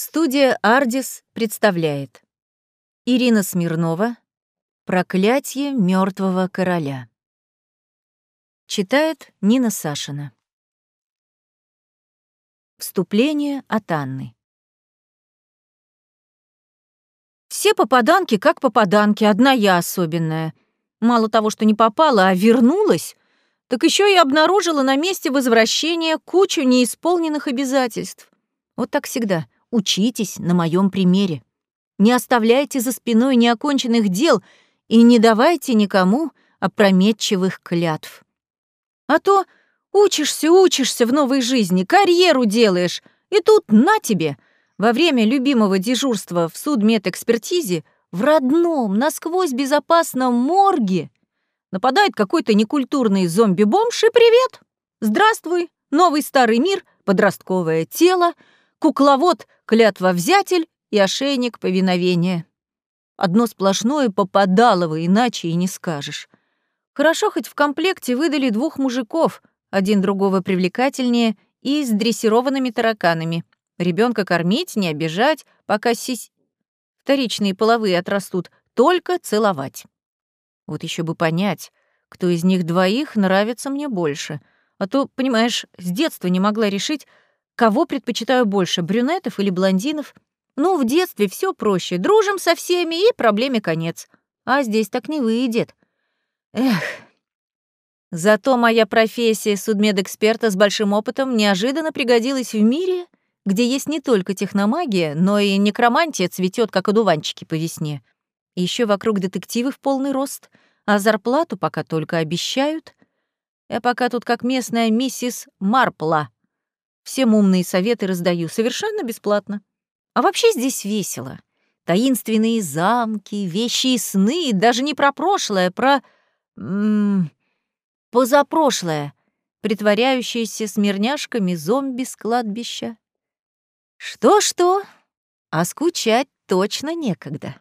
Студия «Ардис» представляет Ирина Смирнова «Проклятие мертвого короля». Читает Нина Сашина. Вступление от Анны. Все попаданки как попаданки, одна я особенная. Мало того, что не попала, а вернулась, так еще и обнаружила на месте возвращения кучу неисполненных обязательств. Вот так всегда — Учитесь на моем примере. Не оставляйте за спиной неоконченных дел и не давайте никому опрометчивых клятв. А то учишься, учишься в новой жизни, карьеру делаешь, и тут на тебе, во время любимого дежурства в судмедэкспертизе, в родном, насквозь безопасном морге, нападает какой-то некультурный зомби-бомж и привет! Здравствуй, новый старый мир, подростковое тело — кукловод, клятва-взятель и ошейник повиновения. Одно сплошное попадалово, иначе и не скажешь. Хорошо, хоть в комплекте выдали двух мужиков, один другого привлекательнее и с дрессированными тараканами. Ребенка кормить, не обижать, пока сись... Вторичные половые отрастут, только целовать. Вот еще бы понять, кто из них двоих нравится мне больше. А то, понимаешь, с детства не могла решить, Кого предпочитаю больше, брюнетов или блондинов? Ну, в детстве все проще. Дружим со всеми, и проблеме конец. А здесь так не выйдет. Эх. Зато моя профессия судмедэксперта с большим опытом неожиданно пригодилась в мире, где есть не только техномагия, но и некромантия цветет, как одуванчики по весне. Еще вокруг детективы в полный рост, а зарплату пока только обещают. Я пока тут как местная миссис Марпла — Всем умные советы раздаю совершенно бесплатно. А вообще здесь весело. Таинственные замки, вещи и сны, даже не про прошлое, про... М -м, позапрошлое, притворяющиеся смирняшками зомби с кладбища. Что-что, а скучать точно некогда.